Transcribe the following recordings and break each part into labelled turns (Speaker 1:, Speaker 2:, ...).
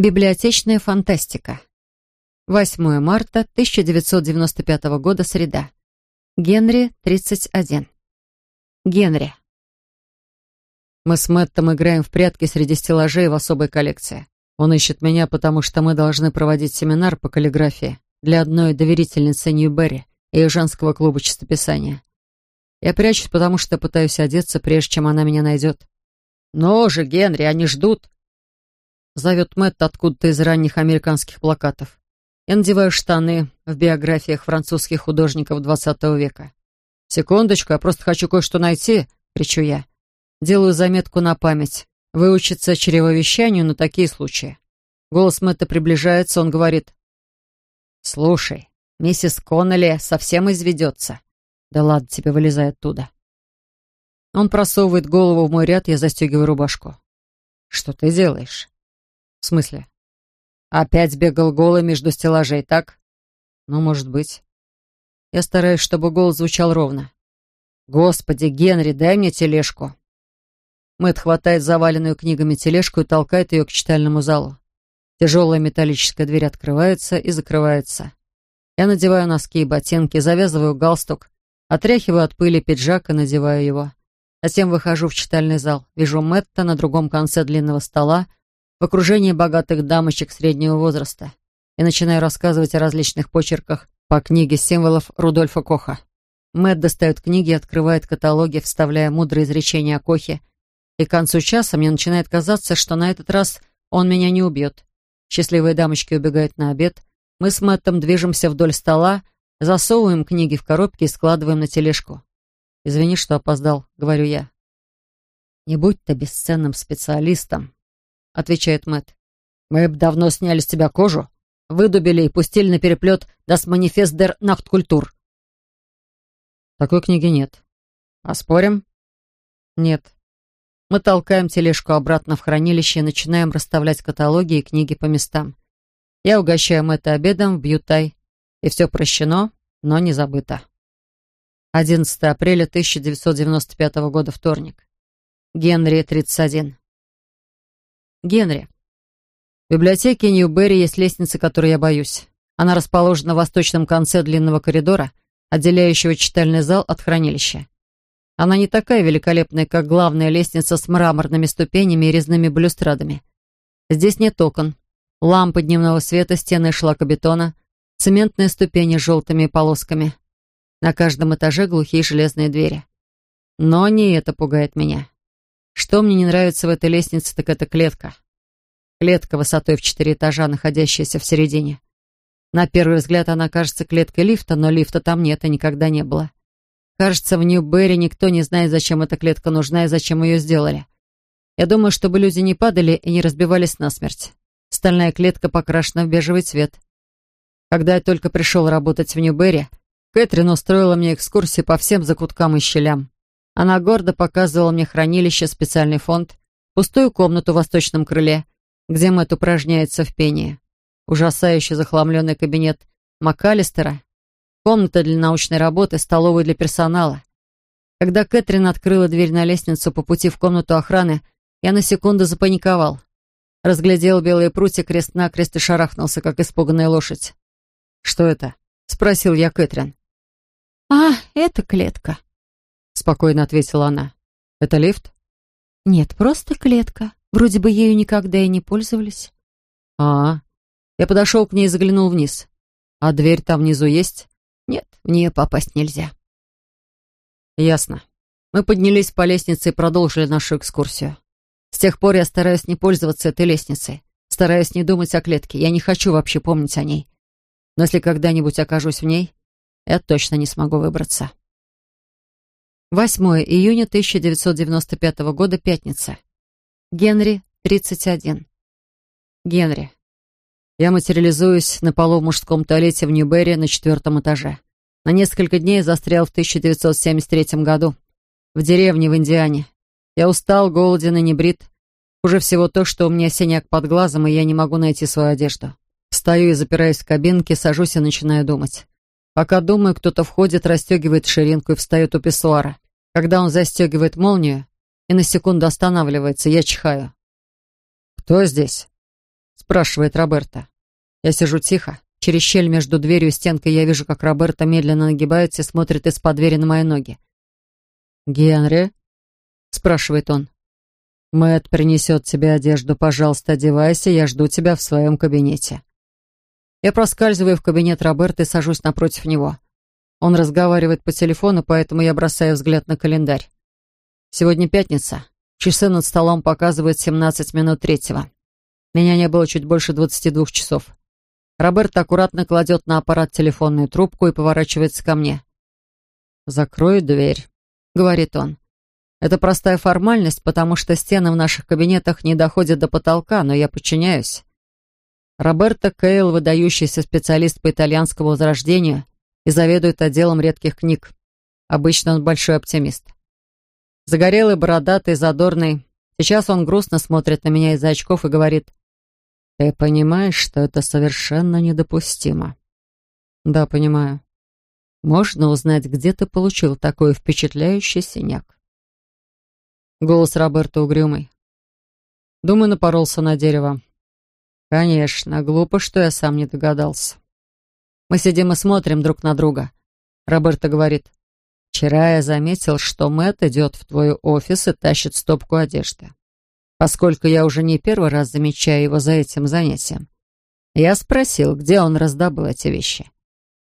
Speaker 1: Библиотечная фантастика. 8 марта 1995 года, среда. Генри, 31. Генри.
Speaker 2: Мы с Мэттом играем в прятки среди стеллажей в особой коллекции. Он ищет меня, потому что мы должны проводить семинар по каллиграфии для одной доверительницы Ньюберри и женского клуба чистописания. Я прячусь, потому что пытаюсь одеться, прежде чем она меня найдет. «Ну же, Генри, они ждут!» Зовет Мэтт откуда-то из ранних американских плакатов. Я надеваю штаны в биографиях французских художников XX века. «Секундочку, я просто хочу кое-что найти», — кричу я. Делаю заметку на память. Выучиться чревовещанию на такие случаи. Голос Мэтта приближается, он говорит. «Слушай, миссис Коннелли совсем изведется». «Да ладно тебе, вылезай оттуда». Он просовывает голову в мой ряд, я застегиваю рубашку. «Что ты делаешь?» «В смысле?» «Опять бегал голый между стеллажей, так?» «Ну, может быть». Я стараюсь, чтобы голос звучал ровно. «Господи, Генри, дай мне тележку». Мэтт хватает заваленную книгами тележку и толкает ее к читальному залу. Тяжелая металлическая дверь открывается и закрывается. Я надеваю носки и ботинки, завязываю галстук, отряхиваю от пыли пиджак и надеваю его. Затем выхожу в читальный зал. Вижу Мэтта на другом конце длинного стола, в окружении богатых дамочек среднего возраста и начинаю рассказывать о различных почерках по книге символов Рудольфа Коха. Мэтт достает книги, открывает каталоги, вставляя мудрые изречения о Кохе, и к концу часа мне начинает казаться, что на этот раз он меня не убьет. Счастливые дамочки убегают на обед, мы с Мэттом движемся вдоль стола, засовываем книги в коробки и складываем на тележку. «Извини, что опоздал», — говорю я. «Не будь ты бесценным специалистом», отвечает Мэт. «Мы б давно сняли с тебя кожу, выдубили и пустили на переплет «Das Manifest der Nachtkultur». Такой книги нет. А спорим? Нет. Мы толкаем тележку обратно в хранилище и начинаем расставлять каталоги и книги по местам. Я угощаю Мэтта обедом в Бьютай, и все прощено, но не забыто. 11 апреля 1995 года, вторник. Генри, 31. Генри. В библиотеке Нью-Берри есть лестница, которой я боюсь. Она расположена в восточном конце длинного коридора, отделяющего читальный зал от хранилища. Она не такая великолепная, как главная лестница с мраморными ступенями и резными балюстрадами. Здесь нет окон, лампы дневного света, стены шлакобетона, цементные ступени с желтыми полосками. На каждом этаже глухие железные двери. Но не это пугает меня. Что мне не нравится в этой лестнице, так это клетка. Клетка высотой в четыре этажа, находящаяся в середине. На первый взгляд она кажется клеткой лифта, но лифта там нет и никогда не было. Кажется, в Нью-Берри никто не знает, зачем эта клетка нужна и зачем ее сделали. Я думаю, чтобы люди не падали и не разбивались насмерть. Стальная клетка покрашена в бежевый цвет. Когда я только пришел работать в Нью-Берри, Кэтрин устроила мне экскурсию по всем закуткам и щелям. Она гордо показывала мне хранилище, специальный фонд, пустую комнату в восточном крыле, где Мэтт упражняется в пении, ужасающий захламленный кабинет МакАлистера, комната для научной работы, столовую для персонала. Когда Кэтрин открыла дверь на лестницу по пути в комнату охраны, я на секунду запаниковал. Разглядел белые прутья крест-накрест и шарахнулся, как испуганная лошадь. «Что это?» — спросил я Кэтрин.
Speaker 1: «А, это клетка»,
Speaker 2: спокойно ответила она. «Это лифт?»
Speaker 1: «Нет, просто клетка. Вроде бы ею никогда и не пользовались».
Speaker 2: «А, я подошел к ней и заглянул вниз. А дверь там внизу есть?»
Speaker 1: «Нет, в нее попасть нельзя».
Speaker 2: «Ясно. Мы поднялись по лестнице и продолжили нашу экскурсию. С тех пор я стараюсь не пользоваться этой лестницей, стараюсь не думать о клетке. Я не хочу вообще помнить о ней. Но если когда-нибудь окажусь в ней, я точно не смогу выбраться». 8 июня 1995 года, пятница. Генри, 31. Генри. Я материализуюсь на полу в мужском туалете в Нью-Берри на четвертом этаже. На несколько дней застрял в 1973 году. В деревне в Индиане. Я устал, голоден и не брит. Хуже всего то, что у меня синяк под глазом, и я не могу найти свою одежду. Стою и запираюсь в кабинке, сажусь и начинаю думать. Пока думаю, кто-то входит, расстегивает ширинку и встает у писсуара. Когда он застегивает молнию и на секунду останавливается, я чихаю. «Кто здесь?» спрашивает Роберта. Я сижу тихо. Через щель между дверью и стенкой я вижу, как Роберта медленно нагибается и смотрит из-под двери на мои ноги. «Генри?» — спрашивает он. «Мэтт принесет тебе одежду. Пожалуйста, одевайся, я жду тебя в своем кабинете». Я проскальзываю в кабинет Роберта и сажусь напротив него. Он разговаривает по телефону, поэтому я бросаю взгляд на календарь. Сегодня пятница. Часы над столом показывают 17 минут третьего. Меня не было чуть больше 22 часов. Роберт аккуратно кладет на аппарат телефонную трубку и поворачивается ко мне. «Закрой дверь», — говорит он. «Это простая формальность, потому что стены в наших кабинетах не доходят до потолка, но я подчиняюсь. Роберто Кейл, выдающийся специалист по итальянскому возрождению и заведует отделом редких книг. Обычно он большой оптимист. Загорелый, бородатый, задорный. Сейчас он грустно смотрит на меня из-за очков и говорит, «Ты понимаешь, что это совершенно недопустимо?» «Да, понимаю. Можно узнать, где ты получил такой впечатляющий синяк?» Голос Роберта угрюмый. Думаю, напоролся на дерево. Конечно, глупо, что я сам не догадался. Мы сидим и смотрим друг на друга. Роберто говорит, «Вчера я заметил, что Мэтт идет в твой офис и тащит стопку одежды. Поскольку я уже не первый раз замечаю его за этим занятием, я спросил, где он раздобыл эти вещи.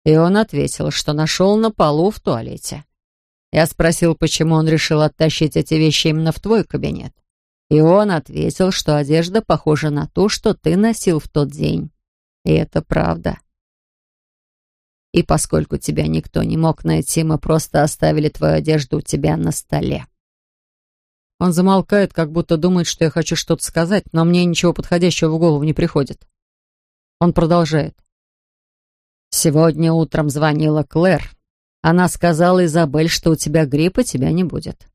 Speaker 2: И он ответил, что нашел на полу в туалете. Я спросил, почему он решил оттащить эти вещи именно в твой кабинет. И он ответил, что одежда похожа на ту, что ты носил в тот день. И это правда. И поскольку тебя никто не мог найти, мы просто оставили твою одежду у тебя на столе. Он замолкает, как будто думает, что я хочу что-то сказать, но мне ничего подходящего в голову не приходит. Он продолжает. «Сегодня утром звонила Клэр. Она сказала Изабель, что у тебя гриппа, тебя не будет».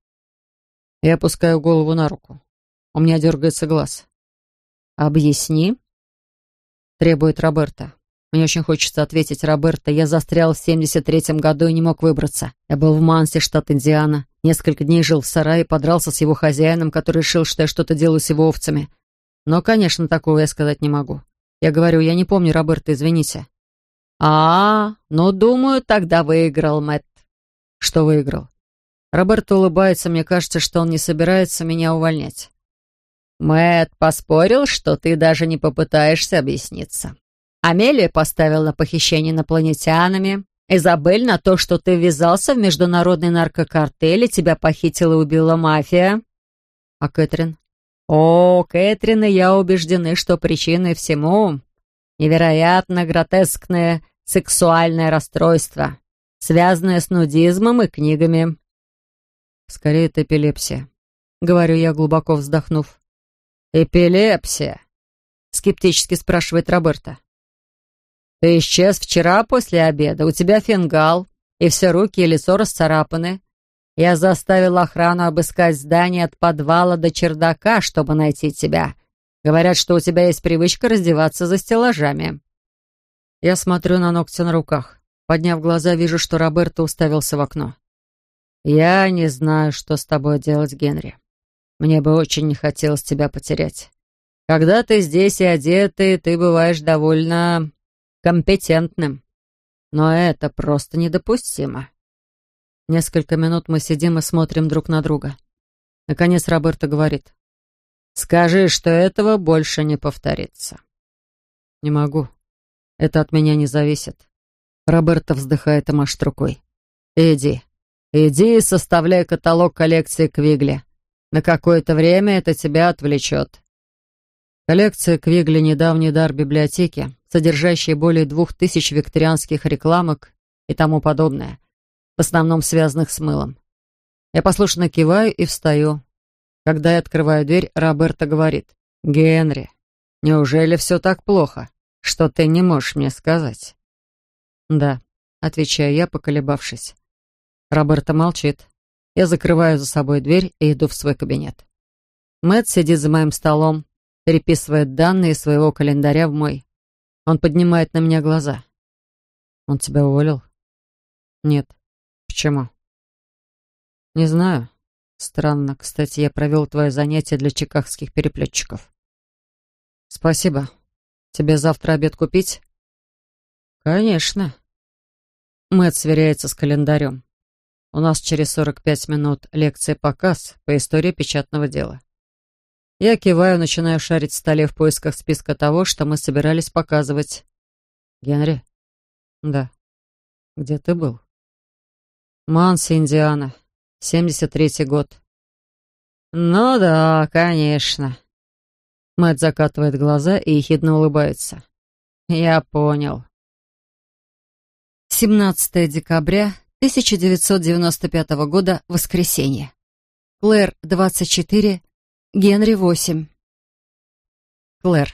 Speaker 2: Я опускаю голову на руку. У меня дергается глаз. «Объясни», — требует Роберта. Мне очень хочется ответить Роберта. Я застрял в 73-м году и не мог выбраться. Я был в Мансе, штат Индиана. Несколько дней жил в сарае, подрался с его хозяином, который решил, что я что-то делаю с его овцами. Но, конечно, такого я сказать не могу. Я говорю, я не помню Роберта, извините. «А, ну, думаю, тогда выиграл Мэтт». «Что выиграл?» Роберт улыбается, мне кажется, что он не собирается меня увольнять. Мэт поспорил, что ты даже не попытаешься объясниться. Амелия поставила на похищение инопланетянами, Изабель на то, что ты ввязался в международный наркокартель и тебя похитила и убила мафия. А Кэтрин? О, Кэтрин и я убеждены, что причиной всему невероятно гротескное сексуальное расстройство, связанное с нудизмом и книгами. Скорее, это эпилепсия. Говорю я, глубоко вздохнув. «Эпилепсия?» — скептически спрашивает Роберта. «Ты исчез вчера после обеда, у тебя фингал, и все руки и лицо расцарапаны. Я заставил охрану обыскать здание от подвала до чердака, чтобы найти тебя. Говорят, что у тебя есть привычка раздеваться за стеллажами». Я смотрю на ногти на руках. Подняв глаза, вижу, что Роберто уставился в окно. «Я не знаю, что с тобой делать, Генри. Мне бы очень не хотелось тебя потерять. Когда ты здесь и одетый, ты бываешь довольно компетентным. Но это просто недопустимо. Несколько минут мы сидим и смотрим друг на друга. Наконец Роберто говорит. «Скажи, что этого больше не повторится». «Не могу. Это от меня не зависит». Роберто вздыхает и машет рукой. «Иди. Иди и составляй каталог коллекции Квигли. На какое-то время это тебя отвлечет. Коллекция Квигли — недавний дар библиотеки, содержащая более двух тысяч викторианских рекламок и тому подобное, в основном связанных с мылом. Я послушно киваю и встаю. Когда я открываю дверь, Роберто говорит, «Генри, неужели все так плохо, что ты не можешь мне сказать?» «Да», — отвечаю я, поколебавшись. Роберто молчит. Я закрываю за собой дверь и иду в свой кабинет. Мэтт сидит за моим столом, переписывает данные своего календаря в мой. Он поднимает на меня глаза. «Он тебя уволил?» «Нет». «Почему?» «Не знаю. Странно. Кстати, я провел твое занятие для чикагских переплетчиков». «Спасибо. Тебе завтра обед купить?» «Конечно». Мэтт сверяется с календарем. У нас через 45 минут лекция-показ по истории печатного дела. Я киваю, начинаю шарить в столе в поисках списка того, что мы собирались показывать. «Генри?» «Да». «Где ты был?» «Манси, Индиана. 73-й год». «Ну да, конечно». Мэтт закатывает глаза и ехидно улыбается. «Я понял». 17 декабря 1995 года, воскресенье. Клэр, 24, Генри, 8. Клэр.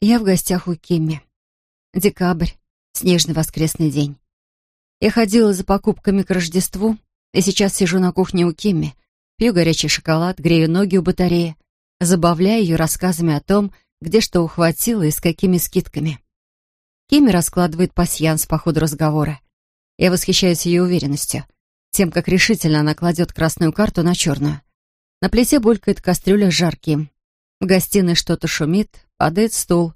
Speaker 2: Я в гостях у Кимми. Декабрь, снежный воскресный день. Я ходила за покупками к Рождеству, и сейчас сижу на кухне у Кимми, пью горячий шоколад, грею ноги у батареи, забавляя ее рассказами о том, где что ухватила и с какими скидками. Кимми раскладывает пасьянс по ходу разговора. Я восхищаюсь ее уверенностью, тем, как решительно она кладет красную карту на черную. На плите булькает кастрюля с жарким. В гостиной что-то шумит, падает стул.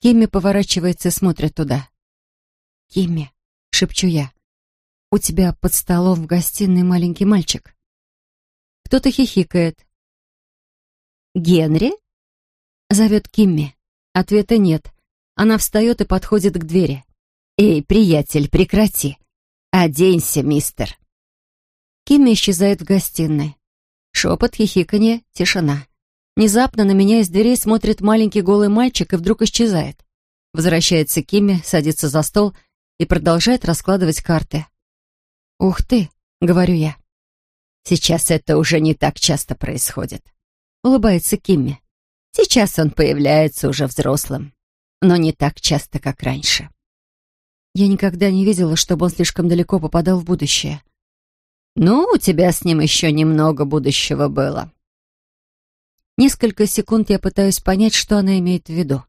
Speaker 2: Кимми поворачивается и смотрит туда. «Кимми», — шепчу я, — «у тебя под столом в гостиной маленький мальчик». Кто-то хихикает. «Генри?» — зовет Кимми. Ответа нет. Она встает и подходит к двери. «Эй, приятель, прекрати! Оденься, мистер!» Кимми исчезает в гостиной. Шепот, хихиканье, тишина. Внезапно на меня из дверей смотрит маленький голый мальчик и вдруг исчезает. Возвращается Кимми, садится за стол и продолжает раскладывать карты. «Ух ты!» — говорю я. «Сейчас это уже не так часто происходит», — улыбается Кимми. «Сейчас он появляется уже взрослым, но не так часто, как раньше». Я никогда не видела, чтобы он слишком далеко попадал в будущее. «Ну, у тебя с ним еще немного будущего было». Несколько секунд я пытаюсь понять, что она имеет в виду.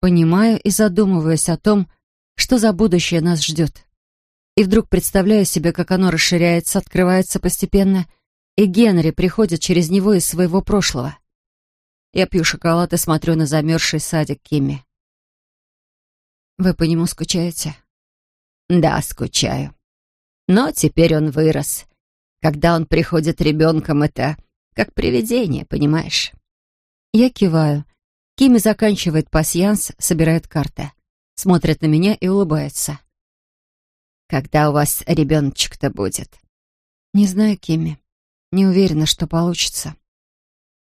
Speaker 2: Понимаю и задумываюсь о том, что за будущее нас ждет. И вдруг представляю себе, как оно расширяется, открывается постепенно, и Генри приходит через него из своего прошлого. Я пью шоколад и смотрю на замерзший садик Кимми. «Вы по нему скучаете?» Да, скучаю. Но теперь он вырос. Когда он приходит ребенком, это как привидение, понимаешь? Я киваю. Кими заканчивает пасьянс, собирает карты. Смотрит на меня и улыбается. «Когда у вас ребеночек-то будет?» «Не знаю, Кими. Не уверена, что получится».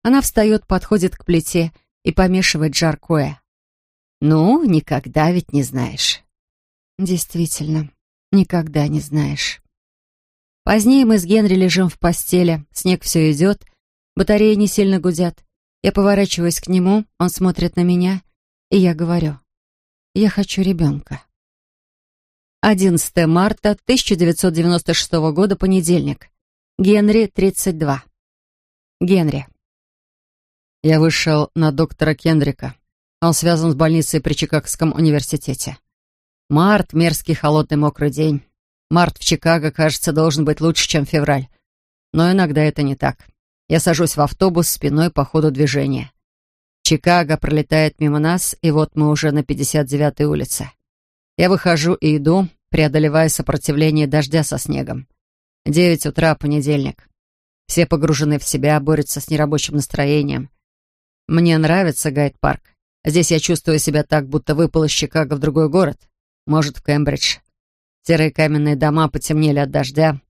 Speaker 2: Она встает, подходит к плите и помешивает жаркое. «Ну, никогда ведь не знаешь». Действительно, никогда не знаешь. Позднее мы с Генри лежим в постели, снег все идет, батареи не сильно гудят. Я поворачиваюсь к нему, он смотрит на меня, и я говорю, я хочу ребенка. 11 марта 1996 года, понедельник. Генри, 32. Генри. Я вышел на доктора Кендрика. Он связан с больницей при Чикагском университете. Март — мерзкий, холодный, мокрый день. Март в Чикаго, кажется, должен быть лучше, чем февраль. Но иногда это не так. Я сажусь в автобус спиной по ходу движения. Чикаго пролетает мимо нас, и вот мы уже на 59-й улице. Я выхожу и иду, преодолевая сопротивление дождя со снегом. Девять утра, понедельник. Все погружены в себя, борются с нерабочим настроением. Мне нравится Гайд-парк. Здесь я чувствую себя так, будто выпал из Чикаго в другой город. Может, в Кембридж. Серые каменные дома потемнели от дождя.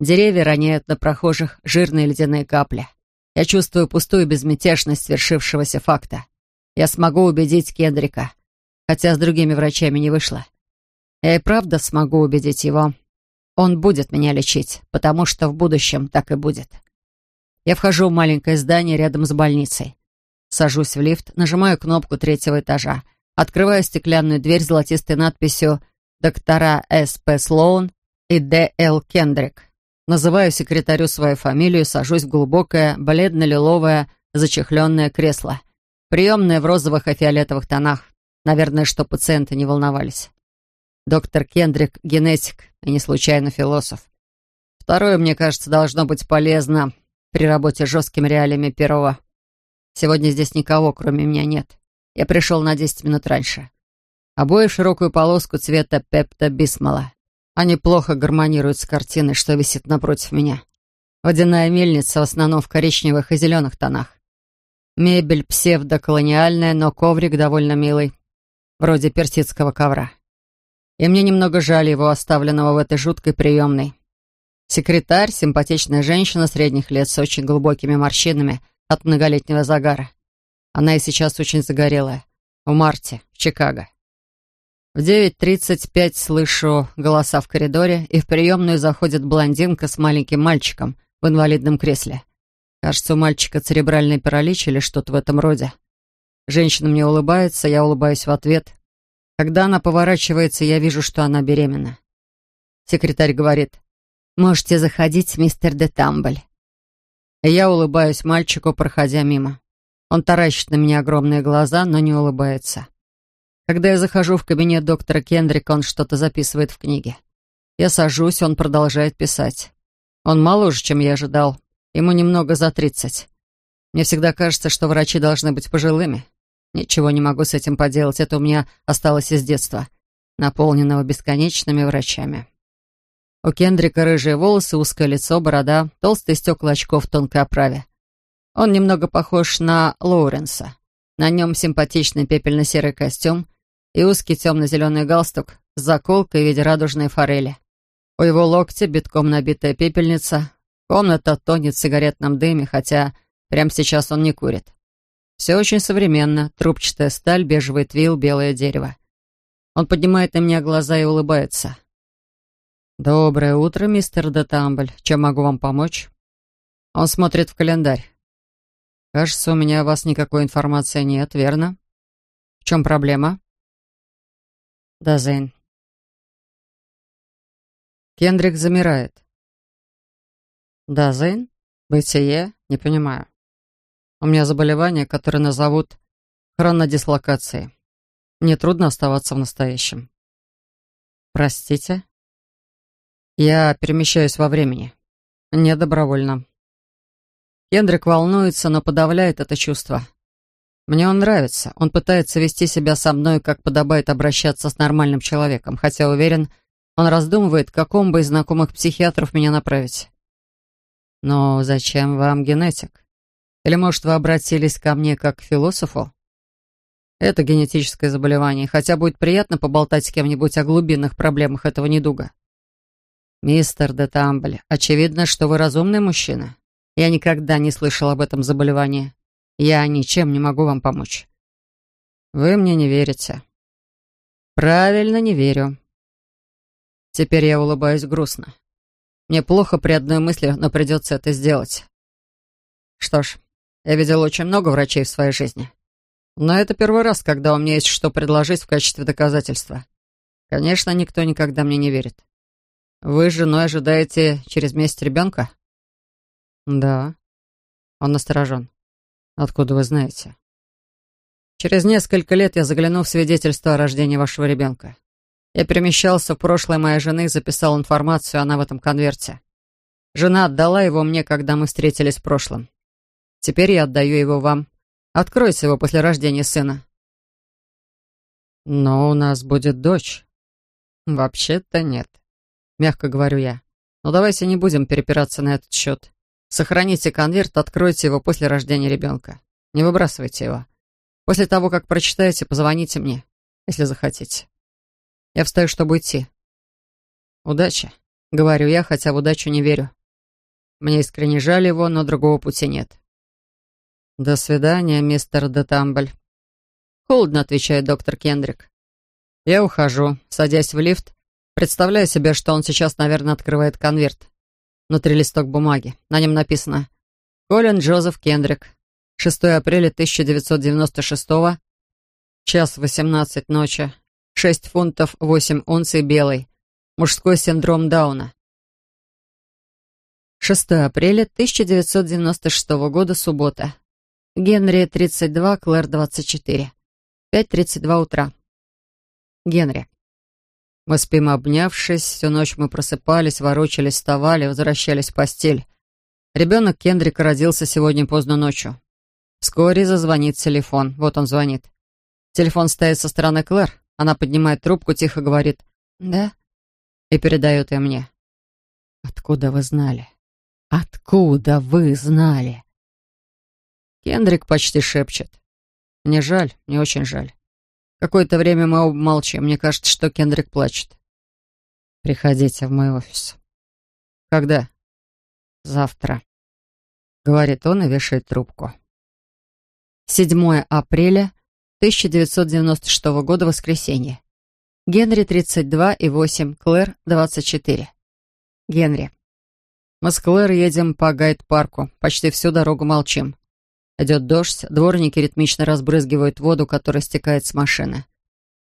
Speaker 2: Деревья роняют на прохожих жирные ледяные капли. Я чувствую пустую безмятежность свершившегося факта. Я смогу убедить Кендрика, хотя с другими врачами не вышло. Я и правда смогу убедить его. Он будет меня лечить, потому что в будущем так и будет. Я вхожу в маленькое здание рядом с больницей. Сажусь в лифт, нажимаю кнопку третьего этажа — Открываю стеклянную дверь с золотистой надписью «Доктора С. П. Слоун» и Д. Л. Кендрик. Называю секретарю свою фамилию, сажусь в глубокое, бледно-лиловое, зачехленное кресло. Приемное в розовых и фиолетовых тонах. Наверное, что пациенты не волновались. Доктор Кендрик — генетик и не случайно философ. Второе, мне кажется, должно быть полезно при работе с жесткими реалиями первого. Сегодня здесь никого, кроме меня, нет. Я пришел на десять минут раньше. Обои в широкую полоску цвета пепта бисмола. Они плохо гармонируют с картиной, что висит напротив меня. Водяная мельница в основном в коричневых и зеленых тонах. Мебель псевдоколониальная, но коврик довольно милый, вроде персидского ковра. И мне немного жаль его, оставленного в этой жуткой приемной. Секретарь — симпатичная женщина средних лет с очень глубокими морщинами от многолетнего загара. Она и сейчас очень загорелая. В марте, в Чикаго. В 9.35 слышу голоса в коридоре, и в приемную заходит блондинка с маленьким мальчиком в инвалидном кресле. Кажется, у мальчика церебральный паралич или что-то в этом роде. Женщина мне улыбается, я улыбаюсь в ответ. Когда она поворачивается, я вижу, что она беременна. Секретарь говорит, «Можете заходить, мистер де Тамбль». Я улыбаюсь мальчику, проходя мимо. Он таращит на меня огромные глаза, но не улыбается. Когда я захожу в кабинет доктора Кендрика, он что-то записывает в книге. Я сажусь, он продолжает писать. Он моложе, чем я ожидал, Ему немного за тридцать. Мне всегда кажется, что врачи должны быть пожилыми. Ничего не могу с этим поделать, это у меня осталось из детства, наполненного бесконечными врачами. У Кендрика рыжие волосы, узкое лицо, борода, толстые стекла очков в тонкой оправе. Он немного похож на Лоуренса. На нем симпатичный пепельно-серый костюм и узкий темно-зеленый галстук с заколкой в виде радужной форели. У его локтя битком набитая пепельница, Комната тонет в сигаретном дыме, хотя прямо сейчас он не курит. Все очень современно. Трубчатая сталь, бежевый твил, белое дерево. Он поднимает на меня глаза и улыбается. «Доброе утро, мистер Детамбль. Чем могу вам помочь?» Он смотрит в календарь. «Кажется, у меня о вас никакой информации нет, верно? В чем проблема?» «Да, Зейн». Кендрик замирает. Да, Зейн? Бытие? Не понимаю. У меня заболевание, которое назовут хронодислокацией. Мне трудно оставаться в настоящем. Простите? Я перемещаюсь во времени. Не добровольно. Кендрик волнуется, но подавляет это чувство. Мне он нравится. Он пытается вести себя со мной, как подобает обращаться с нормальным человеком, хотя уверен, он раздумывает, к какому бы из знакомых психиатров меня направить. Но зачем вам генетик? Или, может, вы обратились ко мне как к философу? Это генетическое заболевание, хотя будет приятно поболтать с кем-нибудь о глубинных проблемах этого недуга. Мистер де Тамбль, очевидно, что вы разумный мужчина. Я никогда не слышал об этом заболевании. Я ничем не могу вам помочь. Вы мне не верите. Правильно, не верю. Теперь я улыбаюсь грустно. Мне плохо при одной мысли, но придется это сделать. Что ж, я видел очень много врачей в своей жизни. Но это первый раз, когда у меня есть что предложить в качестве доказательства. Конечно, никто никогда мне не верит. Вы с женой ожидаете через месяц ребенка? Да. Он насторожен. Откуда вы знаете? Через несколько лет я загляну в свидетельство о рождении вашего ребенка. Я перемещался в прошлое моей жены и записал информацию, она в этом конверте. Жена отдала его мне, когда мы встретились в прошлом. Теперь я отдаю его вам. Откройте его после рождения сына. Но у нас будет дочь. Вообще-то нет. Мягко говорю я. Но давайте не будем перепираться на этот счет. Сохраните конверт, откройте его после рождения ребенка. Не выбрасывайте его. После того, как прочитаете, позвоните мне, если захотите. Я встаю, чтобы идти. «Удачи», — говорю я, хотя в удачу не верю. Мне искренне жаль его, но другого пути нет. «До свидания, мистер Детамбль». «Холодно», — отвечает доктор Кендрик. Я ухожу, садясь в лифт, представляю себе, что он сейчас, наверное, открывает конверт. Внутри листок бумаги. На нем написано «Колин Джозеф Кендрик. 6 апреля 1996 час 18 ночи. 6 фунтов 8 унций белый. Мужской синдром Дауна. 6 апреля 1996 года, суббота. Генри, 32, Клэр, 24. 5.32 утра. Генри. Мы спим обнявшись, всю ночь мы просыпались, ворочались, вставали, возвращались в постель. Ребенок Кендрика родился сегодня поздно ночью. Вскоре зазвонит телефон. Вот он звонит. Телефон стоит со стороны Клэр. Она поднимает трубку, тихо говорит «Да?» и передает ее мне. «Откуда вы знали? Откуда вы знали?» Кендрик почти шепчет. «Мне жаль, мне очень жаль. Какое-то время мы оба молчим. Мне кажется, что Кендрик плачет. Приходите в мой офис. Когда? Завтра. Говорит он и вешает трубку. 7 апреля 1996 года, воскресенье. Генри 32 и 8, Клэр 24. Генри. Мы с Клэр едем по гайд-парку. Почти всю дорогу молчим. Идет дождь, дворники ритмично разбрызгивают воду, которая стекает с машины.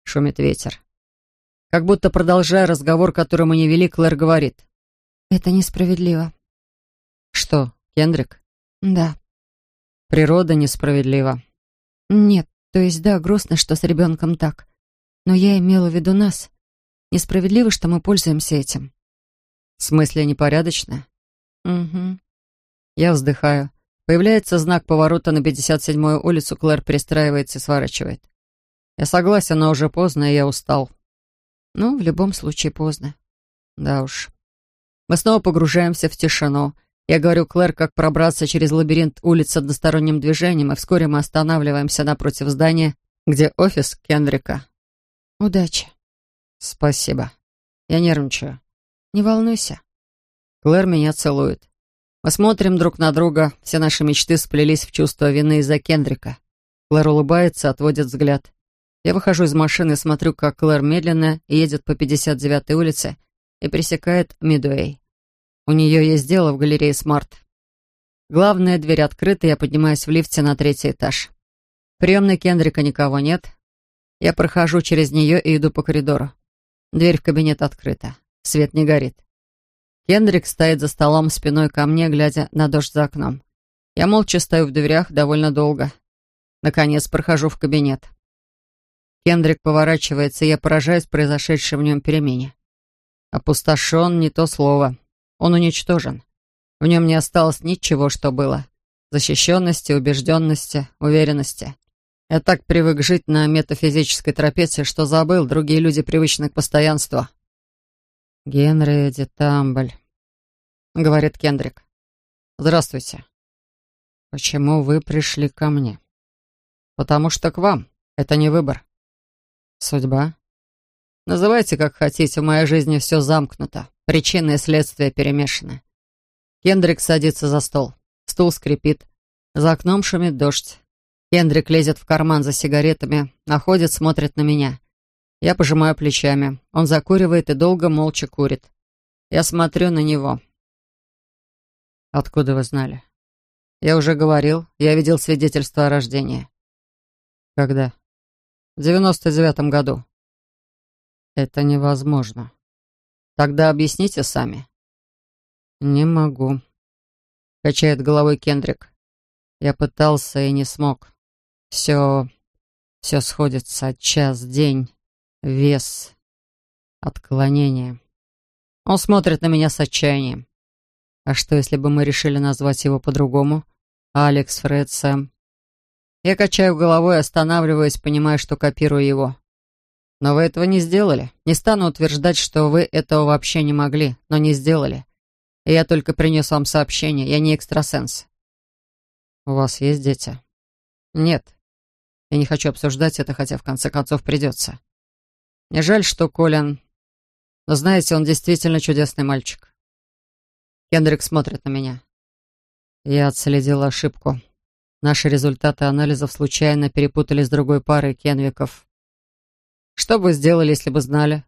Speaker 2: Шумит ветер. Как будто продолжая разговор, который мы не вели, Клэр говорит.
Speaker 1: «Это несправедливо».
Speaker 2: «Что, Кендрик?»
Speaker 1: «Да».
Speaker 2: «Природа несправедлива».
Speaker 1: «Нет, то есть да, грустно, что с ребенком так. Но я имела в виду нас. Несправедливо, что мы пользуемся этим».
Speaker 2: «В смысле непорядочно?»
Speaker 1: «Угу».
Speaker 2: Я вздыхаю. Появляется знак поворота на 57-ю улицу, Клэр перестраивается и сворачивает. Я согласен, но уже поздно, и я устал.
Speaker 1: Ну, в любом случае поздно.
Speaker 2: Да уж. Мы снова погружаемся в тишину. Я говорю Клэр, как пробраться через лабиринт улиц с односторонним движением, и вскоре мы останавливаемся напротив здания, где офис Кендрика.
Speaker 1: Удачи.
Speaker 2: Спасибо. Я нервничаю.
Speaker 1: Не волнуйся.
Speaker 2: Клэр меня целует. Мы смотрим друг на друга, все наши мечты сплелись в чувство вины из-за Кендрика. Клэр улыбается, отводит взгляд. Я выхожу из машины и смотрю, как Клэр медленно едет по 59-й улице и пересекает Мидуэй. У нее есть дело в галерее «Смарт». Главная дверь открыта, я поднимаюсь в лифте на третий этаж. В приемной Кендрика никого нет. Я прохожу через нее и иду по коридору. Дверь в кабинет открыта. Свет не горит. Кендрик стоит за столом спиной ко мне, глядя на дождь за окном. Я молча стою в дверях довольно долго. Наконец, прохожу в кабинет. Кендрик поворачивается, и я поражаюсь произошедшей в нем перемене. Опустошен — не то слово. Он уничтожен. В нем не осталось ничего, что было. Защищенности, убежденности, уверенности. Я так привык жить на метафизической трапеции, что забыл, другие люди привычны к постоянству. «Генри Детамбль», — говорит Кендрик. «Здравствуйте. Почему вы пришли ко мне?» «Потому что к вам. Это не выбор». «Судьба?» «Называйте, как хотите. В моей жизни все замкнуто. Причины и следствия перемешаны». Кендрик садится за стол. Стул скрипит. За окном шумит дождь. Кендрик лезет в карман за сигаретами, находит, смотрит на меня. Я пожимаю плечами. Он закуривает и долго молча курит. Я смотрю на него. «Откуда вы знали?» «Я уже говорил. Я видел свидетельство о рождении». «Когда?» «В девяносто девятом году». «Это невозможно». «Тогда объясните сами». «Не могу», — качает головой Кендрик. «Я пытался и не смог. Все... все сходится. Час, день, Вес. Отклонение. Он смотрит на меня с отчаянием. А что, если бы мы решили назвать его по-другому? Алекс, Фред, Сэм. Я качаю головой, останавливаясь, понимая, что копирую его. Но вы этого не сделали. Не стану утверждать, что вы этого вообще не могли, но не сделали. И я только принес вам сообщение. Я не экстрасенс. У вас есть дети? Нет. Я не хочу обсуждать это, хотя в конце концов придется. Мне жаль, что Колин... Но знаете, он действительно чудесный мальчик. Кендрик смотрит на меня. Я отследил ошибку. Наши результаты анализов случайно перепутали с другой парой Кенвиков. Что бы сделали, если бы знали?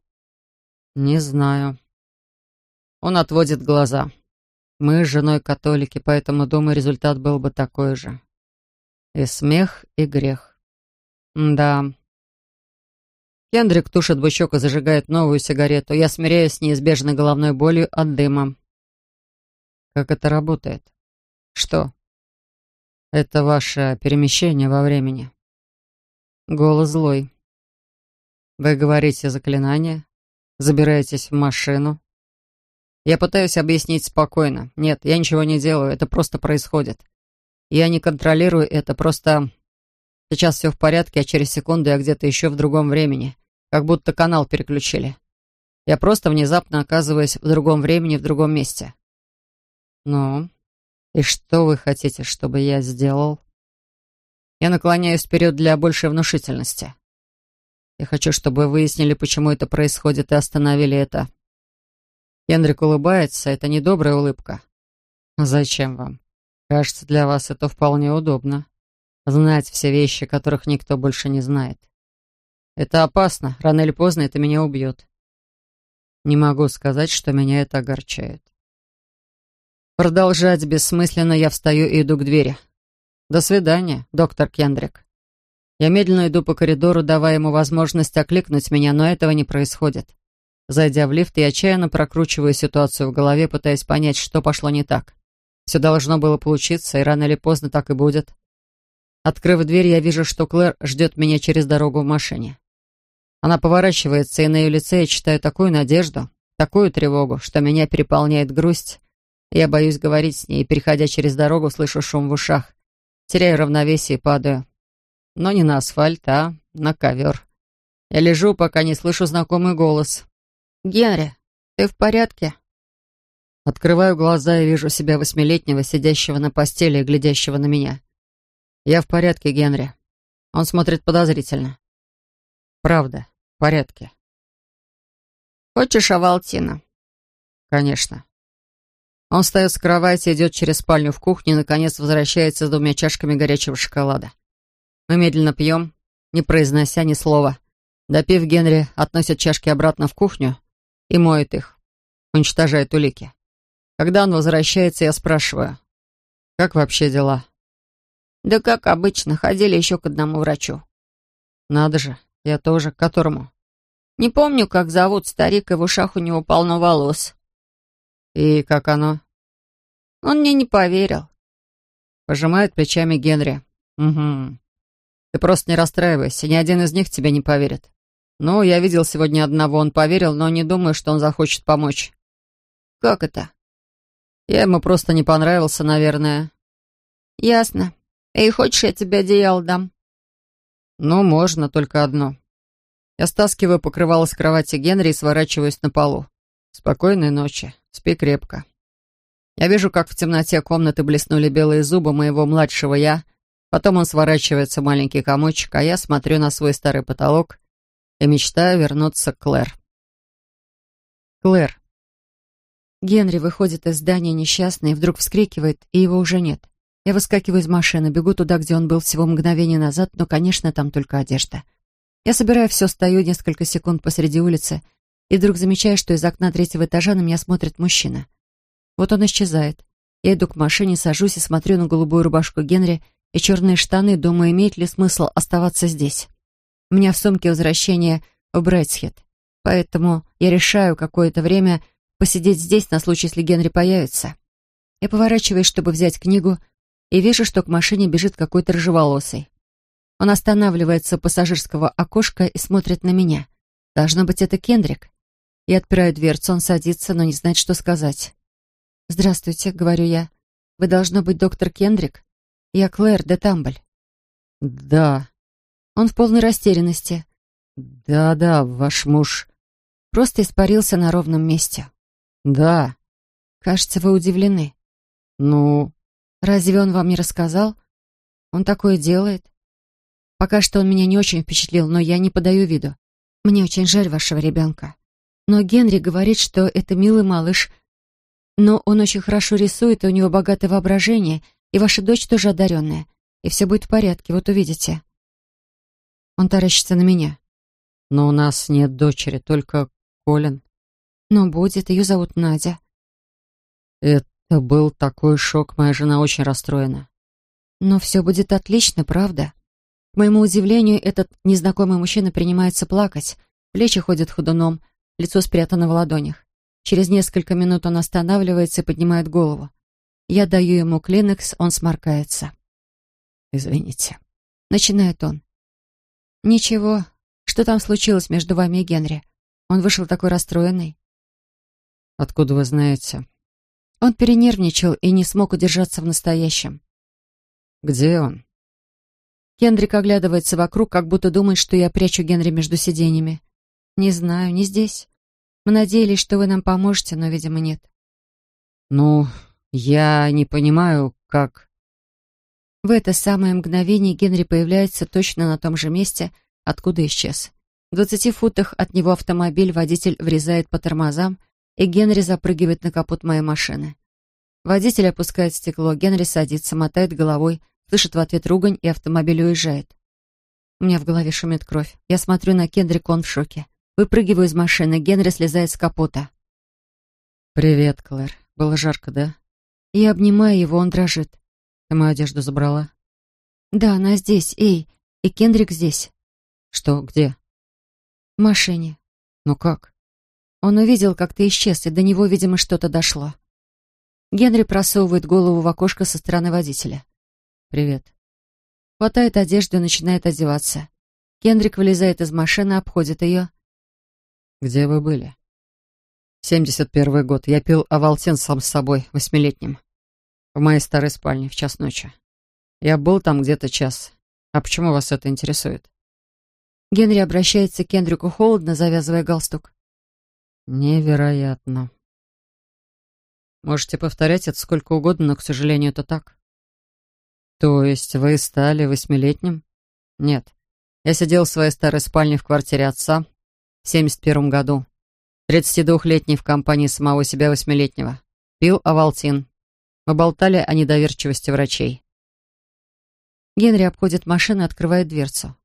Speaker 2: Не знаю. Он отводит глаза. Мы с женой католики, поэтому, думаю, результат был бы такой же. И смех, и грех. Да, Кендрик тушит бычок и зажигает новую сигарету. Я смиряюсь с неизбежной головной болью от дыма. Как это работает? Что? Это ваше перемещение во времени. Голос злой. Вы говорите заклинание, забираетесь в машину. Я пытаюсь объяснить спокойно. Нет, я ничего не делаю, это просто происходит. Я не контролирую это, просто Сейчас все в порядке, а через секунду я где-то еще в другом времени. Как будто канал переключили. Я просто внезапно оказываюсь в другом времени, в другом месте. Ну, и что вы хотите, чтобы я сделал? Я наклоняюсь вперед для большей внушительности. Я хочу, чтобы вы выяснили, почему это происходит, и остановили это. Генрик улыбается, это недобрая улыбка. Зачем вам? Кажется, для вас это вполне удобно. Знать все вещи, которых никто больше не знает. Это опасно, рано или поздно это меня убьет. Не могу сказать, что меня это огорчает. Продолжать бессмысленно я встаю и иду к двери. До свидания, доктор Кендрик. Я медленно иду по коридору, давая ему возможность окликнуть меня, но этого не происходит. Зайдя в лифт, я отчаянно прокручиваю ситуацию в голове, пытаясь понять, что пошло не так. Все должно было получиться, и рано или поздно так и будет. Открыв дверь, я вижу, что Клэр ждет меня через дорогу в машине. Она поворачивается, и на ее лице я читаю такую надежду, такую тревогу, что меня переполняет грусть. Я боюсь говорить с ней, и, переходя через дорогу, слышу шум в ушах. Теряю равновесие и падаю. Но не на асфальт, а на ковер. Я лежу, пока не слышу знакомый голос. «Генри, ты в порядке?» Открываю глаза и вижу себя восьмилетнего, сидящего на постели и глядящего на меня. «Я в порядке, Генри». Он смотрит подозрительно. «Правда, в порядке».
Speaker 3: «Хочешь авалтина?»
Speaker 2: «Конечно». Он встает с кровати, идет через спальню в кухню и, наконец, возвращается с двумя чашками горячего шоколада. Мы медленно пьем, не произнося ни слова. Допив, Генри относит чашки обратно в кухню и моет их, уничтожает улики. Когда он возвращается, я спрашиваю, «Как вообще дела?»
Speaker 3: Да как обычно, ходили еще к одному врачу.
Speaker 2: Надо же, я тоже. К которому?
Speaker 3: Не помню, как зовут старик, и в ушах у него полно волос.
Speaker 2: И как оно?
Speaker 3: Он мне не поверил.
Speaker 2: Пожимает плечами Генри. Угу. Ты просто не расстраивайся, ни один из них тебе не поверит. Ну, я видел сегодня одного, он поверил, но не думаю, что он захочет помочь.
Speaker 3: Как это?
Speaker 2: Я ему просто не понравился, наверное.
Speaker 3: Ясно. «Эй, хочешь, я тебе одеяло дам?»
Speaker 2: «Ну, можно, только одно». Я стаскиваю покрывало с кровати Генри и сворачиваюсь на полу. «Спокойной ночи. Спи крепко». Я вижу, как в темноте комнаты блеснули белые зубы моего младшего «я». Потом он сворачивается в маленький комочек, а я смотрю на свой старый потолок и мечтаю вернуться к Клэр. Клэр.
Speaker 1: Генри выходит из здания несчастный и вдруг вскрикивает, и его уже нет. Я выскакиваю из машины, бегу туда, где он был всего мгновение назад, но, конечно, там только одежда. Я собираю все, стою несколько секунд посреди улицы и вдруг замечаю, что из окна третьего этажа на меня смотрит мужчина. Вот он исчезает. Я иду к машине, сажусь и смотрю на голубую рубашку Генри и черные штаны, думаю, имеет ли смысл оставаться здесь. У меня в сумке возвращение в Брэдсхед, поэтому я решаю какое-то время посидеть здесь на случай, если Генри появится. Я поворачиваюсь, чтобы взять книгу, и вижу, что к машине бежит какой-то рыжеволосый. Он останавливается у пассажирского окошка и смотрит на меня. Должно быть, это Кендрик. Я отпираю дверцу, он садится, но не знает, что сказать. «Здравствуйте», — говорю я. «Вы должно быть доктор Кендрик? Я Клэр де Тамбль».
Speaker 2: «Да».
Speaker 1: Он в полной растерянности.
Speaker 2: «Да-да, ваш муж...»
Speaker 1: Просто испарился на ровном месте.
Speaker 2: «Да».
Speaker 1: «Кажется, вы удивлены».
Speaker 2: «Ну...»
Speaker 1: Разве он вам не рассказал? Он такое делает. Пока что он меня не очень впечатлил, но я не подаю виду. Мне очень жаль вашего ребенка. Но Генри говорит, что это милый малыш. Но он очень хорошо рисует, и у него богатое воображение, и ваша дочь тоже одаренная. И все будет в порядке, вот увидите. Он таращится на меня.
Speaker 2: Но у нас нет дочери, только Колин.
Speaker 1: Но будет, ее зовут Надя.
Speaker 2: Это это был такой шок, моя жена очень расстроена.
Speaker 1: Но все будет отлично, правда? К моему удивлению, этот незнакомый мужчина принимается плакать, плечи ходят ходуном, лицо спрятано в ладонях. Через несколько минут он останавливается и поднимает голову. Я даю ему клинекс, он сморкается.
Speaker 2: «Извините», —
Speaker 1: начинает он. «Ничего. Что там случилось между вами и Генри? Он вышел такой расстроенный».
Speaker 2: «Откуда вы знаете?»
Speaker 1: Он перенервничал и не смог удержаться в настоящем.
Speaker 2: «Где он?»
Speaker 1: Кендрик оглядывается вокруг, как будто думает, что я прячу Генри между сиденьями. «Не знаю, не здесь. Мы надеялись, что вы нам поможете, но, видимо, нет».
Speaker 2: «Ну, я не понимаю, как...»
Speaker 1: В это самое мгновение Генри появляется точно на том же месте, откуда исчез. В двадцати футах от него автомобиль, водитель врезает по тормозам, и Генри запрыгивает на капот моей машины. Водитель опускает стекло, Генри садится, мотает головой, слышит в ответ ругань, и автомобиль уезжает. У меня в голове шумит кровь. Я смотрю на Кендрика, он в шоке. Выпрыгиваю из машины, Генри слезает с капота.
Speaker 2: «Привет, Клэр. Было жарко, да?»
Speaker 1: Я обнимаю его, он дрожит.
Speaker 2: «Ты мою одежду забрала?»
Speaker 1: «Да, она здесь, эй, и Кендрик здесь».
Speaker 2: «Что, где?»
Speaker 1: «В машине».
Speaker 2: «Ну как?»
Speaker 1: Он увидел, как ты исчез, и до него, видимо, что-то дошло. Генри просовывает голову в окошко со стороны водителя.
Speaker 2: «Привет».
Speaker 1: Хватает одежду и начинает одеваться. Кендрик вылезает из машины, обходит ее.
Speaker 2: «Где вы были?» «Семьдесят первый год. Я пил овалтин сам с собой, восьмилетним. В моей старой спальне, в час ночи. Я был там где-то час. А почему вас это интересует?»
Speaker 1: Генри обращается к Кендрику холодно, завязывая галстук.
Speaker 2: «Невероятно», Можете повторять это сколько угодно, но, к сожалению, это так. То есть вы стали восьмилетним? Нет. Я сидел в своей старой спальне в квартире отца в 71 году. 32-летний в компании самого себя восьмилетнего. Пил Авалтин. Мы болтали о недоверчивости врачей.
Speaker 1: Генри обходит машину и открывает дверцу.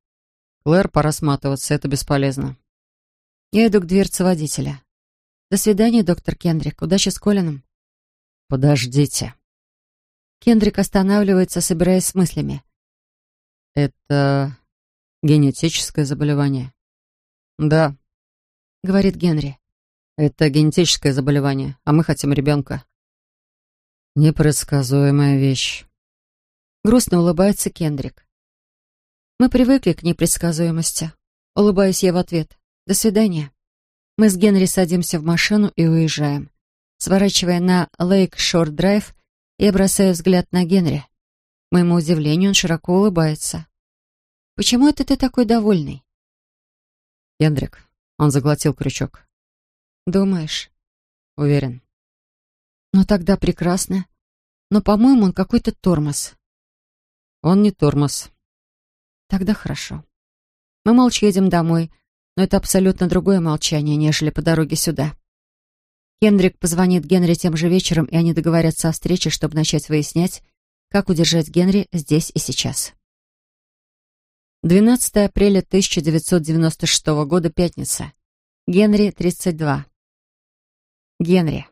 Speaker 2: Клэр, пора сматываться, это бесполезно.
Speaker 1: Я иду к дверце водителя. До свидания, доктор Кендрик. Удачи с Колином.
Speaker 2: «Подождите».
Speaker 1: Кендрик останавливается, собираясь с мыслями.
Speaker 2: «Это генетическое заболевание?» «Да», —
Speaker 1: говорит Генри.
Speaker 2: «Это генетическое заболевание, а мы хотим ребенка». «Непредсказуемая вещь».
Speaker 1: Грустно улыбается Кендрик. «Мы привыкли к непредсказуемости». Улыбаюсь я в ответ. «До свидания». Мы с Генри садимся в машину и уезжаем. Сворачивая на Лейк-Шор-Драйв, я бросаю взгляд на Генри. К моему удивлению, он широко улыбается. «Почему это ты такой довольный?»
Speaker 2: «Гендрик». Он заглотил крючок.
Speaker 1: «Думаешь?»
Speaker 2: «Уверен».
Speaker 1: «Ну тогда прекрасно. Но, по-моему, он какой-то тормоз».
Speaker 2: «Он не тормоз».
Speaker 1: «Тогда хорошо. Мы молча едем домой, но это абсолютно другое молчание, нежели по дороге сюда». Кендрик позвонит Генри тем же вечером, и они договорятся о встрече, чтобы начать выяснять, как удержать Генри здесь и сейчас. 12 апреля 1996 года, пятница. Генри, 32. Генри.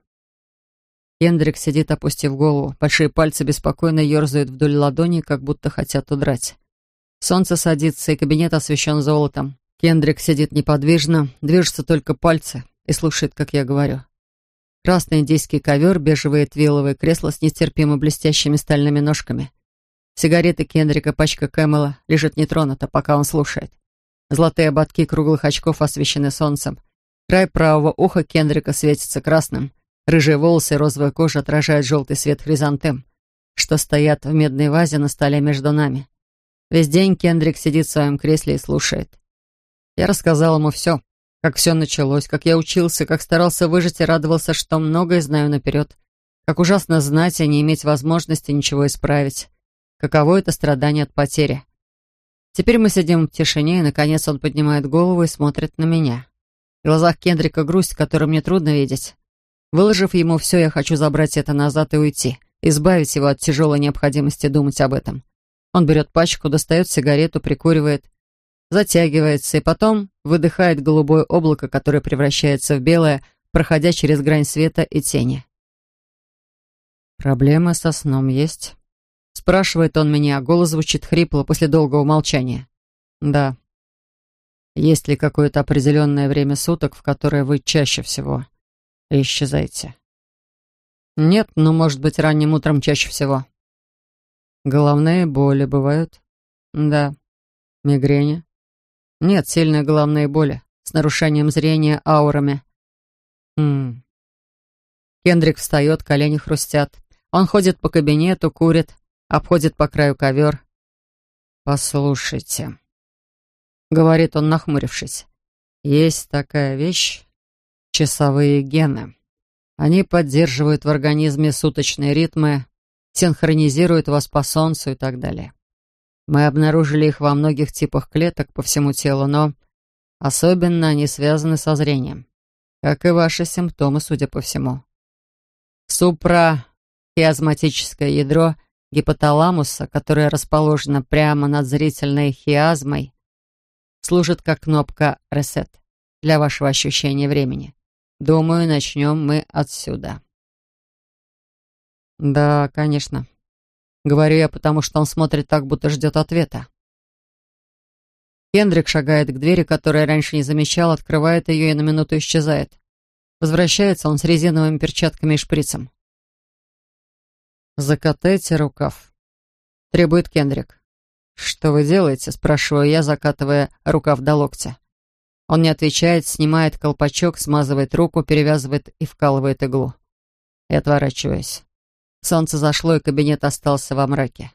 Speaker 2: Кендрик сидит, опустив голову. Большие пальцы беспокойно ерзают вдоль ладони, как будто хотят удрать. Солнце садится, и кабинет освещен золотом. Кендрик сидит неподвижно, движутся только пальцы и слушает, как я говорю. Красный индийский ковер, бежевые твиловые кресла с нестерпимо блестящими стальными ножками. Сигареты Кендрика, пачка Кэмела лежит нетронута, пока он слушает. Золотые ободки круглых очков освещены солнцем. Край правого уха Кендрика светится красным. Рыжие волосы и розовая кожа отражают желтый свет хризантем, что стоят в медной вазе на столе между нами. Весь день Кендрик сидит в своем кресле и слушает. Я рассказал ему все. Как все началось, как я учился, как старался выжить и радовался, что многое знаю наперед. Как ужасно знать и не иметь возможности ничего исправить. Каково это страдание от потери. Теперь мы сидим в тишине, и, наконец, он поднимает голову и смотрит на меня. В глазах Кендрика грусть, которую мне трудно видеть. Выложив ему все, я хочу забрать это назад и уйти, избавить его от тяжелой необходимости думать об этом. Он берет пачку, достает сигарету, прикуривает затягивается и потом выдыхает голубое облако, которое превращается в белое, проходя через грань света и тени. «Проблемы со сном есть?» Спрашивает он меня, а голос звучит хрипло после долгого молчания. «Да». «Есть ли какое-то определенное время суток, в которое вы чаще всего исчезаете?» «Нет, но, может быть, ранним утром чаще всего». «Головные боли бывают?» «Да». «Мигрени?» Нет, сильные головные боли с нарушением зрения аурами. Хм. Кендрик встает, колени хрустят. Он ходит по кабинету, курит, обходит по краю ковер. «Послушайте», — говорит он, нахмурившись, — «есть такая вещь — часовые гены. Они поддерживают в организме суточные ритмы, синхронизируют вас по солнцу и так далее. Мы обнаружили их во многих типах клеток по всему телу, но особенно они связаны со зрением, как и ваши симптомы, судя по всему. Супрахиазматическое ядро гипоталамуса, которое расположено прямо над зрительной хиазмой, служит как кнопка «Reset» для вашего ощущения времени. Думаю, начнем мы отсюда. Да, конечно. Говорю я, потому что он смотрит так, будто ждет ответа. Хендрик шагает к двери, которую раньше не замечал, открывает ее и на минуту исчезает. Возвращается он с резиновыми перчатками и шприцем. «Закатайте рукав», — требует Кендрик. «Что вы делаете?» — спрашиваю я, закатывая рукав до локтя. Он не отвечает, снимает колпачок, смазывает руку, перевязывает и вкалывает иглу. И отворачиваюсь. Солнце зашло, и кабинет остался во мраке.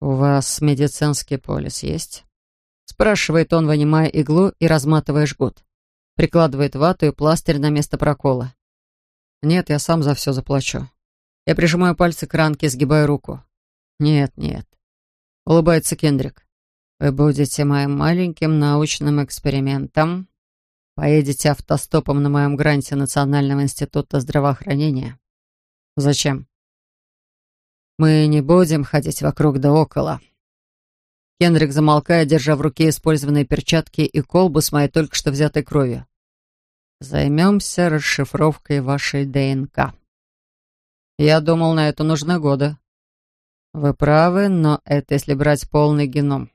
Speaker 2: «У вас медицинский полис есть?» Спрашивает он, вынимая иглу и разматывая жгут. Прикладывает вату и пластырь на место прокола. «Нет, я сам за все заплачу». Я прижимаю пальцы к ранке, сгибаю руку. «Нет, нет». Улыбается Кендрик. Вы будете моим маленьким научным экспериментом. Поедете автостопом на моем гранте Национального института здравоохранения. Зачем? Мы не будем ходить вокруг да около. Кендрик замолкает, держа в руке использованные перчатки и колбу с моей только что взятой кровью. Займемся расшифровкой вашей ДНК. Я думал, на это нужны годы. Вы правы, но это если брать полный геном.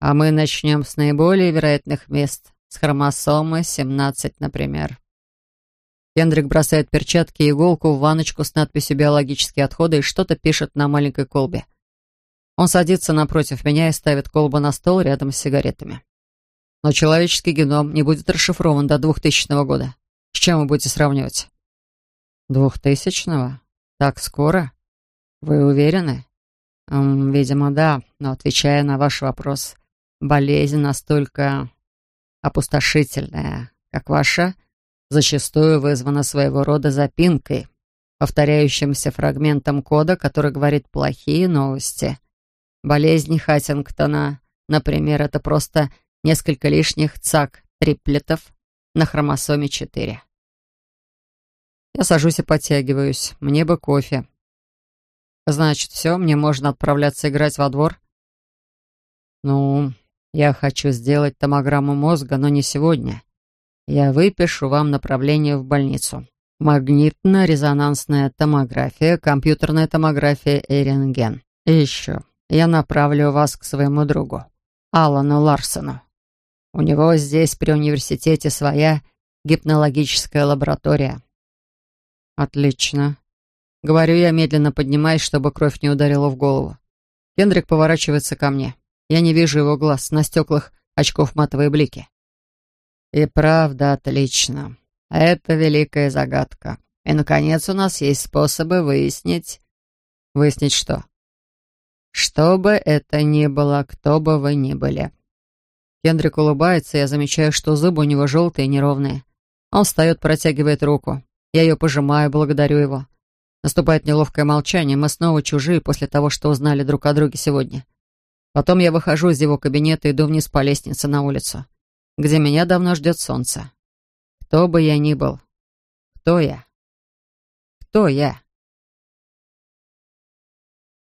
Speaker 2: А мы начнем с наиболее вероятных мест, с хромосомы 17, например. Кендрик бросает перчатки и иголку в ванночку с надписью «Биологические отходы» и что-то пишет на маленькой колбе. Он садится напротив меня и ставит колбу на стол рядом с сигаретами. Но человеческий геном не будет расшифрован до 2000 года. С чем вы будете сравнивать? Двухтысячного? Так скоро? Вы уверены? М, видимо, да, но отвечая на ваш вопрос, болезнь настолько опустошительная, как ваша, зачастую вызвана своего рода запинкой, повторяющимся фрагментом кода, который говорит плохие новости. Болезнь Хаттингтона, например, это просто несколько лишних цак-триплетов на хромосоме 4. Я сажусь и подтягиваюсь. Мне бы кофе. Значит, все, мне можно отправляться играть во двор? Ну, я хочу сделать томограмму мозга, но не сегодня. Я выпишу вам направление в больницу. Магнитно-резонансная томография, компьютерная томография и рентген. И еще, я направлю вас к своему другу, Алану Ларсону. У него здесь при университете своя гипнологическая лаборатория. Отлично. Говорю я, медленно поднимаясь, чтобы кровь не ударила в голову. Кендрик поворачивается ко мне. Я не вижу его глаз, на стеклах очков матовые блики. И правда отлично. Это великая загадка. И, наконец, у нас есть способы выяснить... Выяснить что? Что бы это ни было, кто бы вы ни были. Кендрик улыбается, я замечаю, что зубы у него желтые и неровные. Он встает, протягивает руку. Я ее пожимаю, благодарю его. Наступает неловкое молчание, мы снова чужие после того, что узнали друг о друге сегодня. Потом я выхожу из его кабинета и иду вниз по лестнице на улицу, где меня давно ждет солнце. Кто бы я ни был. Кто я? Кто я?